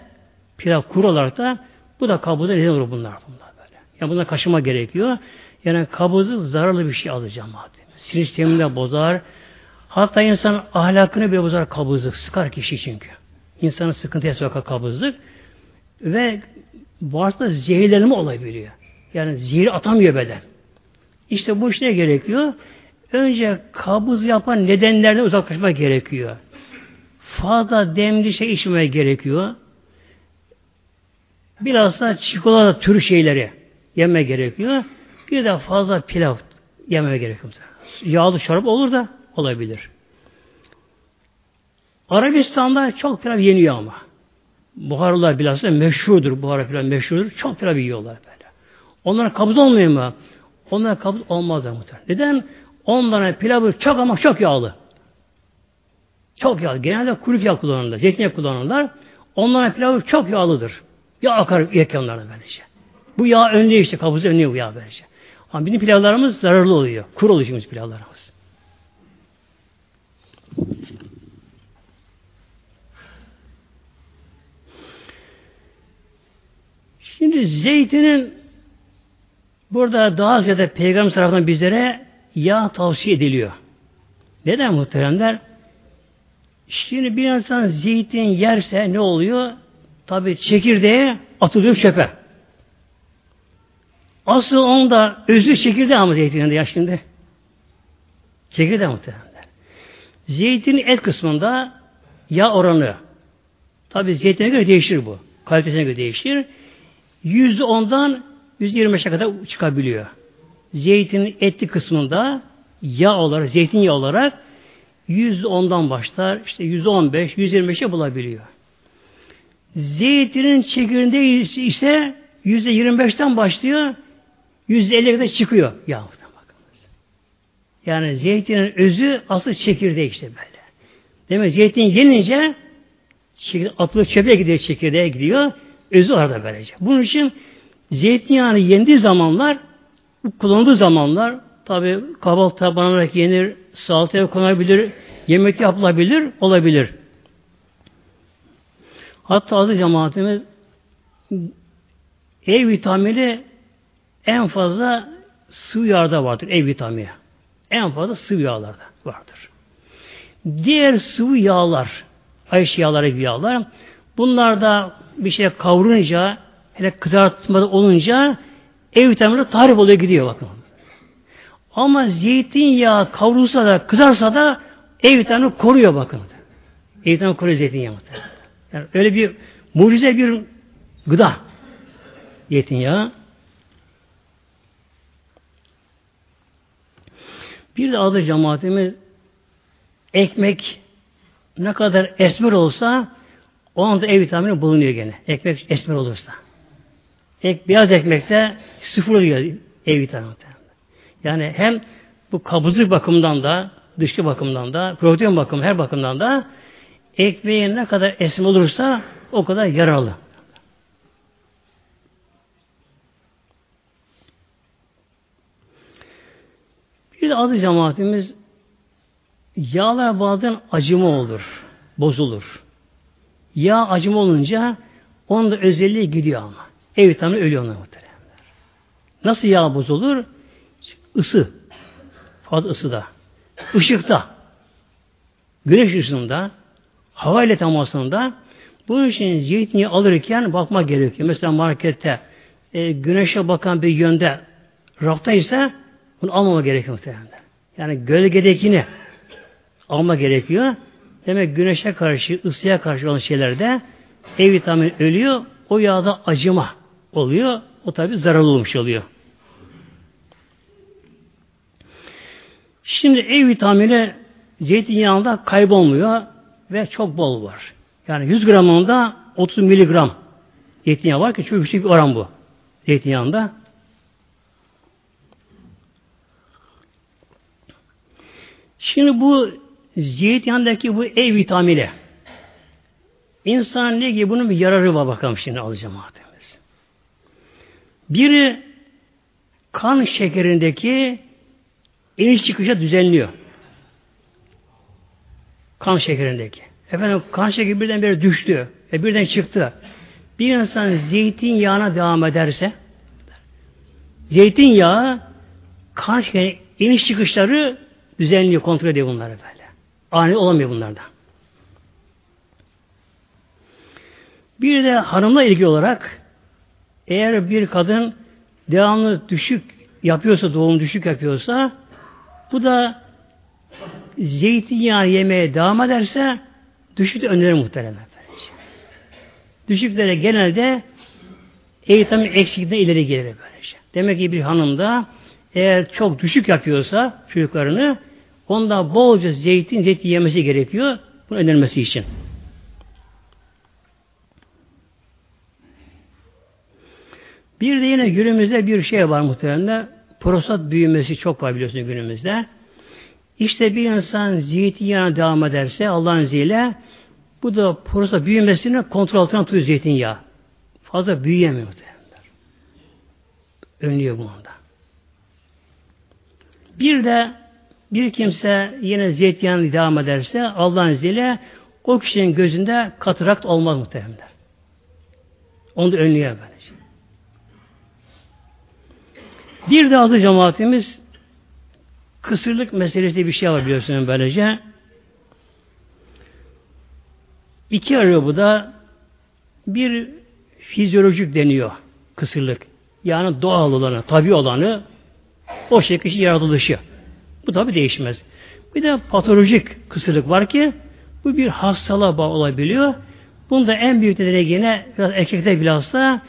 pilav kuru olarak da bu da kabuza neden olur bunlar bunlar böyle. Yani bunlar kaşıma gerekiyor. Yani kabuzu zararlı bir şey alacağım madem. Sinir sistemini bozar. Hatta insan ahlakını bile bozar kabızlık. Sıkar kişi çünkü. İnsanı sıkıntıya sokar kabızlık. Ve varsa zehirlenme olabiliyor. Yani zehir atamıyor beden. İşte bu iş ne gerekiyor? Önce kabız yapan nedenlerden uzaklaşmak gerekiyor. Fazla demli şey içmeye gerekiyor. Biraz da çikolata türü şeyleri yeme gerekiyor. Bir de fazla pilav yemeye gerekiyor. Yağlı şarap olur da olabilir. Arabistan'da çok pilav yeniyor ama. Buharlılar bilhassa meşhurdur. Buhara pilav meşhurdur. Çok pilav yiyorlar böyle. Onlara kabız olmuyor mu? Onlar kabul olmazlar muhtemelen. Neden? Onların pilavı çok ama çok yağlı. Çok yağlı. Genelde kuyruk yağ kullanırlar. Zeytinyağı kullanırlar. Onların pilavı çok yağlıdır. Yağ akar yakınlarına böylece. Bu yağ önlüyor işte. Kabızı önlüyor bu yağ böylece. Ama bizim pilavlarımız zararlı oluyor. Kuru oluyor çünkü pilavlarımız. Şimdi zeytinin Burada daha ziyade Peygamber tarafından bizlere yağ tavsiye ediliyor. Neden muhteremler? Şimdi bir insan zeytin yerse ne oluyor? Tabi çekirdeğe atılıyor çöpe. Asıl onda özü çekirdeği ama zeytinde ya şimdi. Çekirdeği muhteremler. Zeytin et kısmında yağ oranı. Tabi zeytine göre değişir bu. Kalitesine göre değişir. Yüzde ondan 125'e kadar çıkabiliyor. Zeytinin etli kısmında yağ olarak, zeytinyağı olarak %10'dan başlar. işte %15, %25'e bulabiliyor. Zeytinin çekirdeği ise %25'ten başlıyor. %50'ye kadar çıkıyor yağ. Yani zeytinin özü asıl çekirdeği işte böyle. Demek zeytin yenince atılıp çöpe gidiyor, çekirdeğe gidiyor. Özü orada böylece. Bunun için Zeytinyağını yendiği zamanlar, kullanıldığı zamanlar tabi kahvaltı tabanarak yenir, salataya konabilir, yemek yapılabilir, olabilir. Hatta azı cemaatimiz E vitamini en fazla sıvı yağda vardır. E vitamini. En fazla sıvı yağlarda vardır. Diğer sıvı yağlar, ayşe yağları gibi yağlar, bunlar da bir şey kavrunca hele kızartmada olunca ev vitamini tarif oluyor gidiyor bakın. Ama zeytinyağı kavrulsa da kızarsa da ev vitamini koruyor bakın. Ev vitamini koruyor zeytinyağı. Yani öyle bir mucize bir gıda. Zeytinyağı. Bir de adı cemaatimiz ekmek ne kadar esmer olsa o anda ev vitamini bulunuyor gene. Ekmek esmer olursa. Ek, beyaz ekmekte sıfır oluyor ev vitamini. Yani hem bu kabızlık bakımından da dışkı bakımından da, protein bakımı her bakımdan da ekmeğin ne kadar esme olursa o kadar yararlı. Bir de adı cemaatimiz yağlar bazen acıma olur, bozulur. Yağ acıma olunca onun da özelliği gidiyor ama. E vitamini ölüyor onlar muhteremler. Nasıl yağ bozulur? Isı. Fazla ısıda. Işıkta. Güneş ışığında hava ile temasında bunun için zeytinyağı alırken bakmak gerekiyor. Mesela markette e, güneşe bakan bir yönde rafta ise bunu almama gerekiyor muhtemelen. Yani gölgedekini alma gerekiyor. Demek güneşe karşı, ısıya karşı olan şeylerde E vitamini ölüyor. O yağda acıma oluyor. O tabi zararlı olmuş oluyor. Şimdi E vitamini zeytinyağında kaybolmuyor ve çok bol var. Yani 100 gramında 30 miligram zeytinyağı var ki çok yüksek bir oran bu. Zeytinyağında. Şimdi bu zeytinyağındaki bu E vitamini insan ne gibi bunun bir yararı var bakalım şimdi az cemaatimiz. Biri kan şekerindeki iniş çıkışa düzenliyor. Kan şekerindeki. Efendim kan şekeri birden beri düştü. E birden çıktı. Bir insan zeytinyağına devam ederse zeytinyağı kan şekeri iniş çıkışları düzenliyor, kontrol ediyor bunları böyle. Ani olamıyor bunlardan. Bir de hanımla ilgili olarak eğer bir kadın devamlı düşük yapıyorsa, doğum düşük yapıyorsa bu da zeytinyağı yemeye devam ederse düşük de öneri muhtemelen. Düşüklere genelde eğitim eksikliğinden ileri gelir böylece. Demek ki bir hanım da eğer çok düşük yapıyorsa çocuklarını onda bolca zeytin, zeytin yemesi gerekiyor. Bunu önermesi için. Bir de yine günümüzde bir şey var muhtemelen. Prostat büyümesi çok var biliyorsunuz günümüzde. İşte bir insan zeytinyağına devam ederse Allah'ın izniyle bu da prostat büyümesini kontrol altına tutuyor zeytinyağı. Fazla büyüyemiyor muhtemelen. Önlüyor bunu. Bir de bir kimse yine zeytinyağına devam ederse Allah'ın izniyle o kişinin gözünde katarakt olmaz muhtemelen. Onu da önlüyor böylece. Bir de adı cemaatimiz kısırlık meselesi bir şey var biliyorsunuz böylece. İki arıyor bu da bir fizyolojik deniyor kısırlık. Yani doğal olanı, tabi olanı o şekilde yaratılışı. Bu tabi değişmez. Bir de patolojik kısırlık var ki bu bir hastalığa bağlı olabiliyor. Bunda en büyük nedeni yine biraz erkekte bilhassa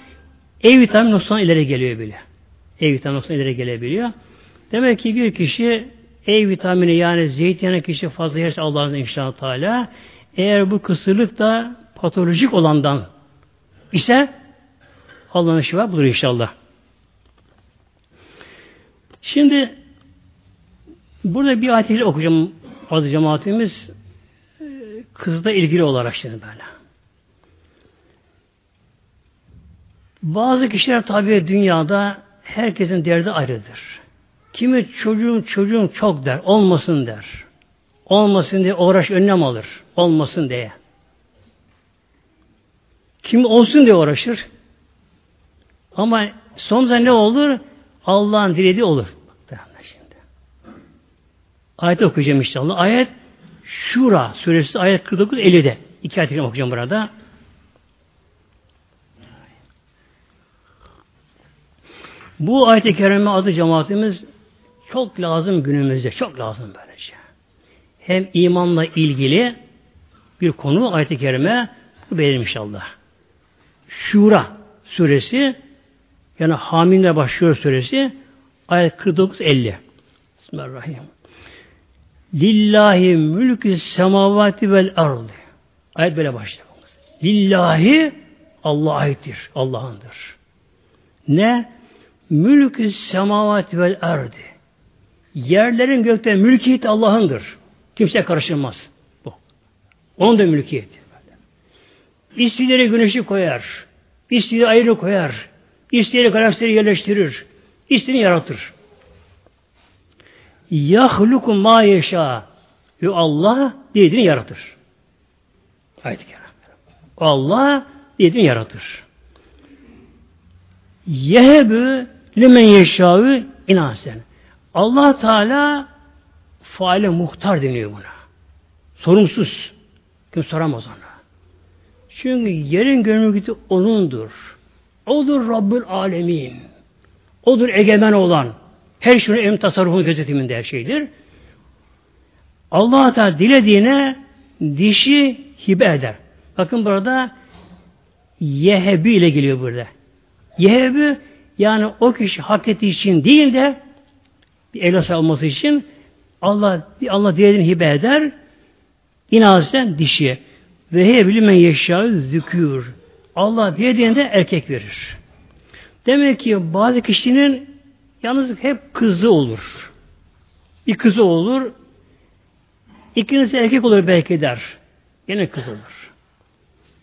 E vitamini noksan ileri geliyor bile. E vitamini noksan ileri gelebiliyor. Demek ki bir kişi E vitamini yani zeytinyağı kişi fazla yerse Allah'ın inşallah Teala eğer bu kısırlık da patolojik olandan ise Allah'ın şifa bulur inşallah. Şimdi burada bir ayet okuyacağım adı cemaatimiz kızla ilgili olarak şimdi böyle. Bazı kişiler tabi dünyada herkesin derdi ayrıdır. Kimi çocuğum çocuğum çok der, olmasın der. Olmasın diye uğraş önlem alır. Olmasın diye. Kim olsun diye uğraşır. Ama sonunda ne olur? Allah'ın dilediği olur. Şimdi. Ayet okuyacağım inşallah. Ayet Şura suresi ayet 49 50'de. İki ayet okuyacağım burada. Bu ayet-i kerime adı cemaatimiz çok lazım günümüzde. Çok lazım böylece. Hem imanla ilgili bir konu ayet-i kerime bu benim inşallah. Şura suresi yani Hamimle başlıyor suresi ayet 49-50. Bismillahirrahmanirrahim. Lillahi mülkü semavati vel ardı. Ayet böyle başlıyor. Lillahi Allah aittir. Allah'ındır. Ne? Mülkü semavati vel ardı. Yerlerin gökte mülkiyeti Allah'ındır. Kimse karışılmaz. Bu. Onun da mülkiyeti. İstediği güneşi koyar. İstediği ayrı koyar. İstediği galaksileri yerleştirir. İstediğini yaratır. Yahluku ma yeşâ. Ve Allah dilediğini yaratır. Kerem. Allah dilediğini yaratır. Yehebü limen yeşâvü inasen. Allah Teala faale muhtar deniyor buna. Sorumsuz. Kim soramaz ona. Çünkü yerin gönüllü O'nundur. O'dur Rabbül Alemin. O'dur egemen olan. Her şeyin em tasarrufun gözetiminde her şeydir. Allah Teala dilediğine dişi hibe eder. Bakın burada yehebi ile geliyor burada. Yehebi yani o kişi hak ettiği için değil de bir evlat olması için Allah Allah dilediğini hibe eder. İnasen dişi. Ve hebli men yeşâ zükür. Allah dilediğinde erkek verir. Demek ki bazı kişinin yalnız hep kızı olur. Bir kızı olur. İkincisi erkek olur belki der. Yine kız olur.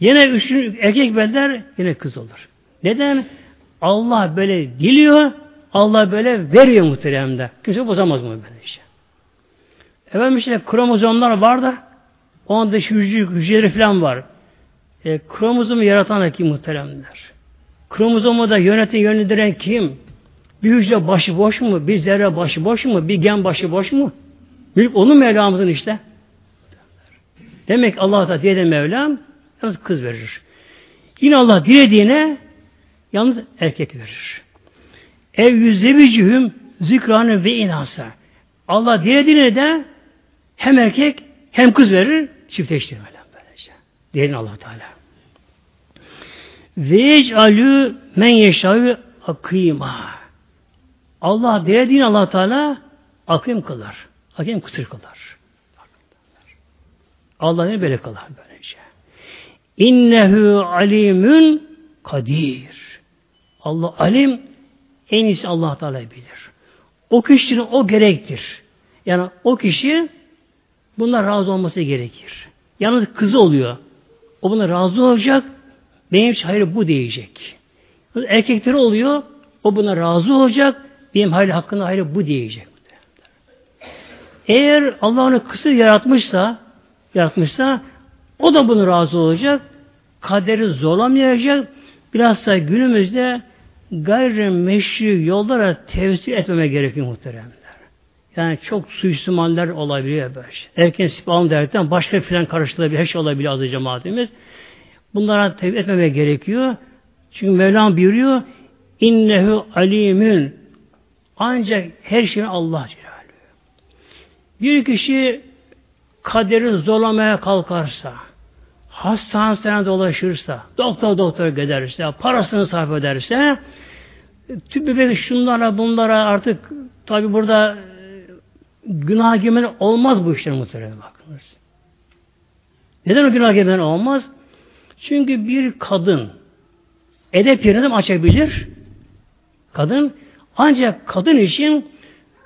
Yine üçüncü erkek beder, yine kız olur. Neden? Allah böyle diliyor, Allah böyle veriyor muhteremde. Kimse bozamaz mı böyle işte. Efendim işte kromozomlar var da onun dış hücre, hücreleri falan var. E, kromozomu yaratan kim muhteremler? Kromozomu da yöneten, yönlendiren kim? Bir hücre başı boş mu? Bir zerre başı boş mu? Bir gen başı boş mu? Mülk onun Mevlamızın işte. Demek Allah da diye de Mevlam yalnız kız verir. Yine Allah dilediğine yalnız erkek verir. Ev yüzdebicühüm zikranı ve inasa. Allah dilediğine de hem erkek hem kız verir, çiftleştirmeden Diyelim allah Teala. Ve yec'alü men yeşâvü akîmâ. Allah dilediğini allah Teala akım kılar. Akım kıtır kılar. Allah ne böyle kılar böylece. İnnehu alimün kadir. Allah alim en iyisi Allah Teala bilir. O kişinin o gerektir. Yani o kişi bunlar razı olması gerekir. Yalnız kızı oluyor. O buna razı olacak. Benim için hayır bu diyecek. Erkekleri oluyor. O buna razı olacak. Benim hayır hakkında hayır bu diyecek. Eğer Allah onu kısır yaratmışsa yaratmışsa o da bunu razı olacak. Kaderi zorlamayacak. Bilhassa günümüzde gayri yollara tevzih etmeme gerekiyor muhteremler. Yani çok suistimaller olabiliyor böyle. Erken sipahın derken başka filan karıştırılabilir, her şey olabilir azı cemaatimiz. Bunlara tevzih etmeme gerekiyor. Çünkü Mevlam buyuruyor innehu alimün ancak her şeyin Allah Celaluhu. Bir kişi kaderi zorlamaya kalkarsa, hastanesine dolaşırsa, doktor doktor giderse, parasını sarf ederse, tüm bebek şunlara bunlara artık tabi burada günah girmen olmaz bu işler muhtemelen bakınız. Neden o günah girmen olmaz? Çünkü bir kadın edep yerini açabilir? Kadın ancak kadın için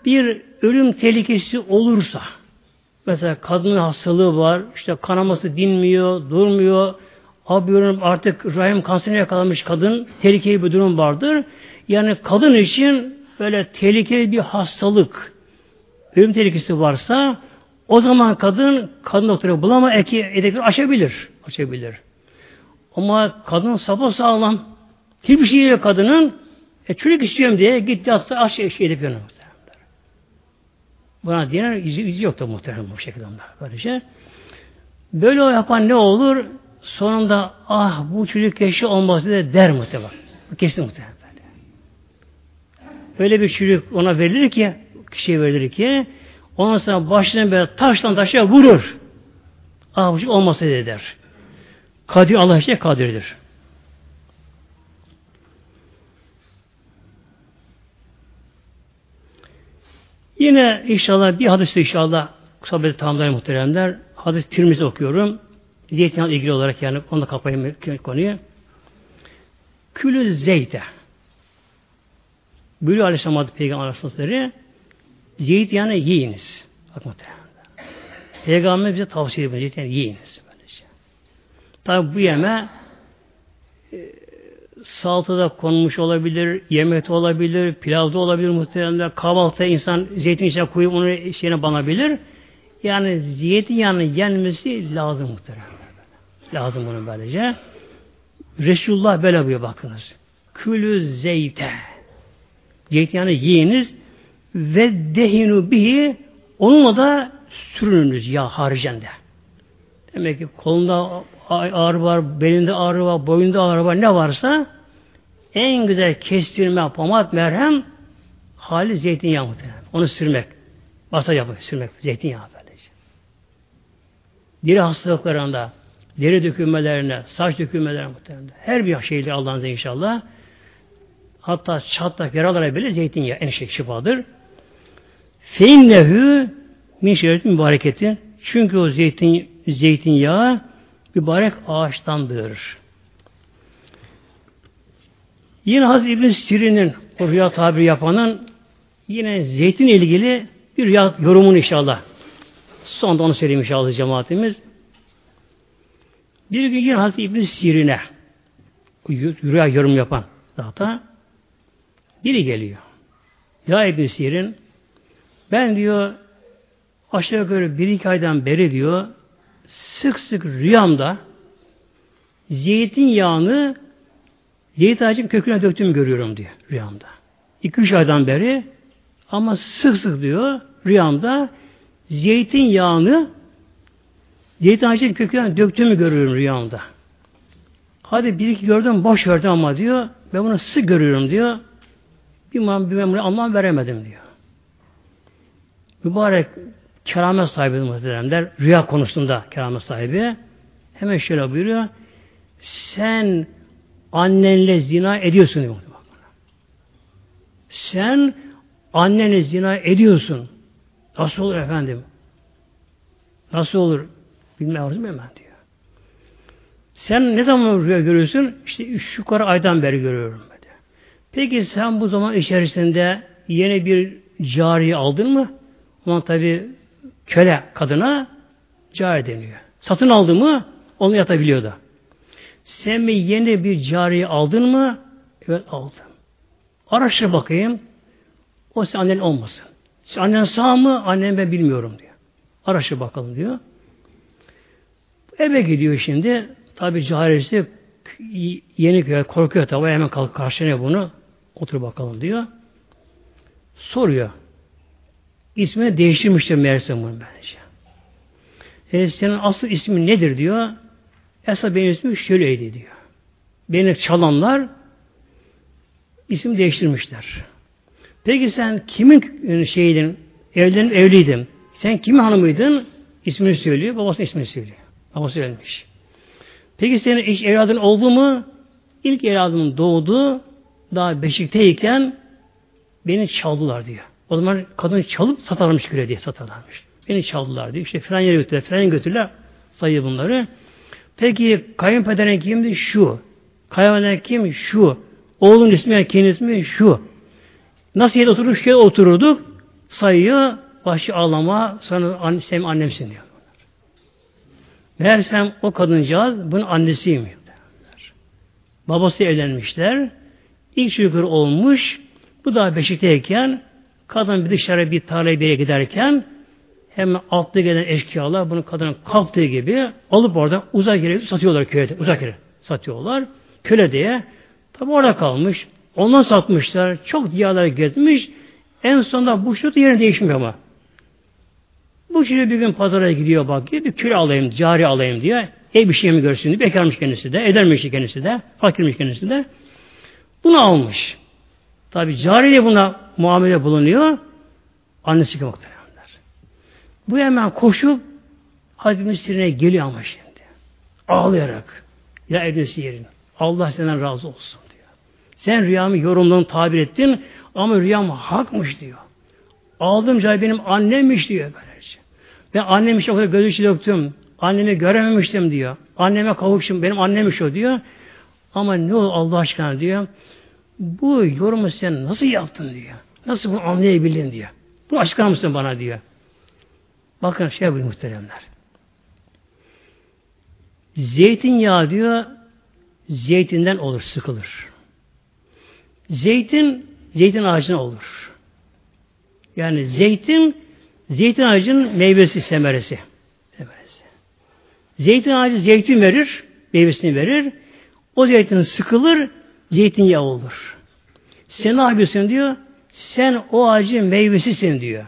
bir ölüm tehlikesi olursa mesela kadının hastalığı var, işte kanaması dinmiyor, durmuyor, abiyonun artık rahim kanserine yakalanmış kadın tehlikeli bir durum vardır. Yani kadın için böyle tehlikeli bir hastalık, ölüm tehlikesi varsa o zaman kadın kadın doktoru bulama eki edebilir, aşabilir. Açabilir. Ama kadın sapa sağlam. Hiçbir şey yok kadının. E çocuk istiyorum diye gitti hasta aç şey edip yanıyor. Buna diyen izi, izi yok da muhtemelen bu şekilde onlar. Böylece. Böyle o yapan ne olur? Sonunda ah bu çocuk keşke olmaz diye der muhtemelen. Kesin muhtemelen. Öyle bir çocuk ona verilir ki kişiye verilir ki ondan sonra başına böyle taştan taşa vurur. Çocuk olmasa der. Kadir Allah işte kadirdir. Yine inşallah bir hadis inşallah sohbeti tamamlayın muhteremler. Hadis Tirmizi okuyorum. Zeytinyağı ilgili olarak yani onu da kapayım konuyu. Külü zeyte. Bülü Aleyhisselam adı Peygamber Aleyhisselatları zeytinyağını yiyiniz. Bak muhtemelen. Peygamber bize tavsiye ediyor. Zeytinyağını yiyiniz. Böylece. Tabi bu yeme e, salatada konmuş olabilir, yemekte olabilir, pilavda olabilir muhtemelen. Kahvaltıda insan zeytin içine koyup onu şeyine banabilir. Yani zeytinyağının yenmesi lazım muhtemelen. Lazım bunu böylece. Resulullah böyle buyuruyor bakınız. Külü zeyte. Zeytinyağını yiyiniz ve dehinu bihi onunla da sürününüz ya haricende. Demek ki kolunda ağrı var, belinde ağrı var, boyunda ağrı var ne varsa en güzel kestirme, pomat, merhem hali zeytinyağı muhtemelen. Onu sürmek. Basa yapıp sürmek. Zeytinyağı böylece. Deri hastalıklarında, deri dökülmelerine, saç dökülmelerine muhtemelen. Her bir şeyle Allah'ın inşallah. Hatta çatlak yaralara bile zeytinyağı en şey şifadır. Feinnehu min şerretin mübareketi. Çünkü o zeytin, zeytinyağı mübarek ağaçtandır. Yine Hazreti İbn Sirin'in o rüya tabiri yapanın yine zeytin ilgili bir rüya yorumunu inşallah. Sonunda onu söyleyeyim inşallah cemaatimiz. Bir gün yine Hazreti İbn Sirin'e rüya yorum yapan zaten biri geliyor. Ya İbn Sirin ben diyor aşağı yukarı bir iki aydan beri diyor sık sık rüyamda zeytinyağını zeyt ağacın köküne döktüğümü görüyorum diyor rüyamda. İki üç aydan beri ama sık sık diyor rüyamda zeytinyağını zeyt ağacın köküne döktüğümü görüyorum rüyamda. Hadi bir iki gördüm boş verdim ama diyor ben bunu sık görüyorum diyor. Bir memuru anlam veremedim diyor. Mübarek keramet sahibi muhteremler, rüya konusunda keramet sahibi hemen şöyle buyuruyor. Sen annenle zina ediyorsun diyor. Sen annenle zina ediyorsun. Nasıl olur efendim? Nasıl olur? Bilmiyorum ben diyor. Sen ne zaman rüya görüyorsun? İşte şu kadar aydan beri görüyorum. Dedi. Peki sen bu zaman içerisinde yeni bir cariye aldın mı? Ama tabi köle kadına cari deniyor. Satın aldı mı onu yatabiliyor da. Sen mi yeni bir cariye aldın mı? Evet aldım. Araştır bakayım. O senin annen olmasın. Sen annen sağ mı? Annen ben bilmiyorum diyor. Araştır bakalım diyor. Eve gidiyor şimdi. Tabi carisi yeni korkuyor tabi hemen kalk karşılıyor bunu. Otur bakalım diyor. Soruyor. İsmini değiştirmiştir meğerse bunu bence. E, senin asıl ismin nedir diyor. Esas benim ismim şöyleydi diyor. Beni çalanlar isim değiştirmişler. Peki sen kimin şeydin? Evlen evliydin. Sen kimin hanımıydın? İsmini söylüyor. Babası ismini söylüyor. Babası ölmüş. Peki senin iş evladın oldu mu? İlk evladımın doğdu. Daha beşikteyken beni çaldılar diyor. O zaman kadın çalıp satarmış güle diye satarlarmış. Beni çaldılar diye. İşte filan yere götürdüler, filan götürdüler. Sayı bunları. Peki kayınpederin kimdi? Şu. Kayınpederin kim? Şu. Oğlun ismi, kendi ismi şu. Nasıl yerde oturmuş ki otururduk. Sayıyor. Başı ağlama. Sonra anne, sen annemsin diyor. Meğersem o kadıncağız bunun annesiyim. Babası evlenmişler. İlk çocukları olmuş. Bu da beşikteyken Kadın bir dışarı bir tarlaya bir giderken hemen altlı gelen eşkıyalar bunu kadının kaptığı gibi alıp oradan uzak yere satıyorlar köyde. Uzak yere satıyorlar. Köle diye. Tabi orada kalmış. Ondan satmışlar. Çok diyarlar gezmiş. En sonunda bu şut yerini değişmiyor ama. Bu şimdi bir gün pazara gidiyor bak bir köle alayım, cari alayım diye. Ev bir şey mi görsün diye. Bekarmış kendisi de. Edermiş kendisi de. Fakirmiş kendisi de. Bunu almış. Tabi cari de buna muamele bulunuyor. Annesi gibi muhteremler. Bu hemen koşup Hazreti Müsir'ine geliyor ama şimdi. Ağlayarak. Ya Ebnesi yerin. Allah senden razı olsun diyor. Sen rüyamı yorumlarını tabir ettin ama rüyam hakmış diyor. Aldığım cahil benim annemmiş diyor böylece. Ben annem işte o kadar gözü döktüm. Annemi görememiştim diyor. Anneme kavuştum. Benim annemmiş o diyor. Ama ne olur Allah aşkına diyor. Bu yorumu sen nasıl yaptın diyor. Nasıl bunu anlayabildin diyor. Bunu açıklar mısın bana diyor. Bakın şey bu muhteremler. Zeytinyağı diyor zeytinden olur, sıkılır. Zeytin, zeytin ağacına olur. Yani zeytin, zeytin ağacının meyvesi, semeresi. semeresi. Zeytin ağacı zeytin verir, meyvesini verir. O zeytin sıkılır, zeytinyağı olur. Sen ne yapıyorsun diyor? Sen o ağacın meyvesisin diyor.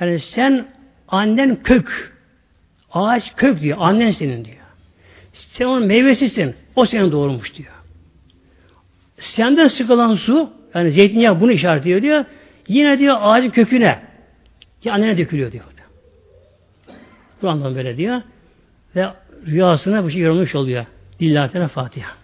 Yani sen annen kök. Ağaç kök diyor. Annen senin diyor. Sen onun meyvesisin. O seni doğurmuş diyor. Senden sıkılan su, yani zeytinyağı bunu işaret ediyor diyor. Yine diyor ağacın köküne. Ya annene dökülüyor diyor. Bu anlamda böyle diyor. Ve rüyasına bu şey yorulmuş oluyor. Lillahi Teala Fatiha.